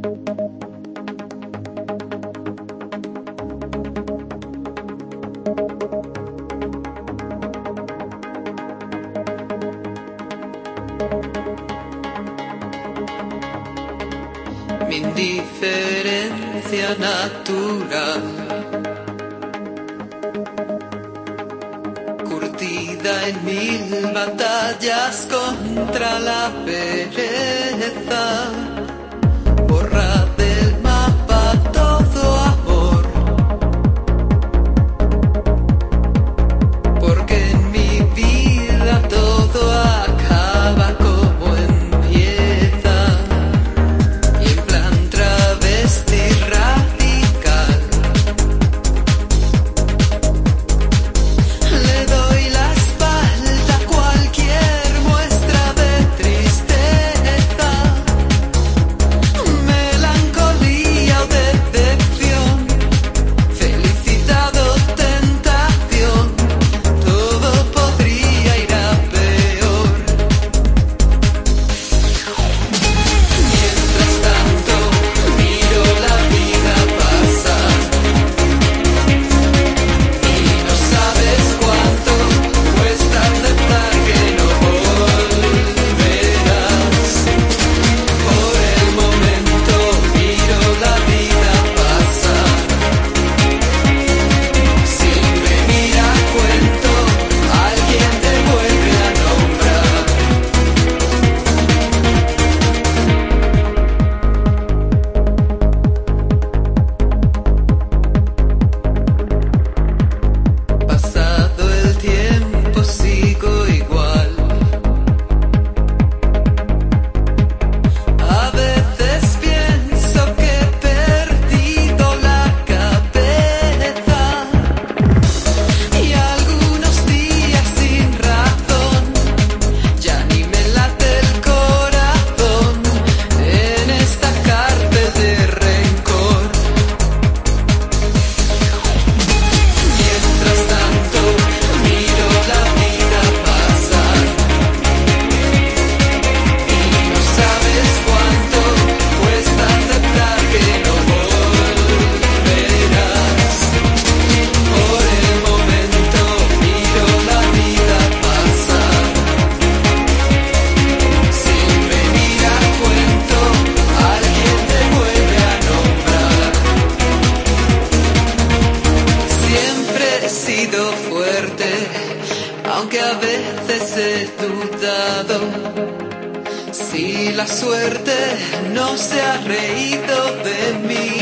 Mi indiferencia natural, curtida en mil batallas contra la pereza. aunque a veces he dudado. Si la suerte no se ha reído de mí.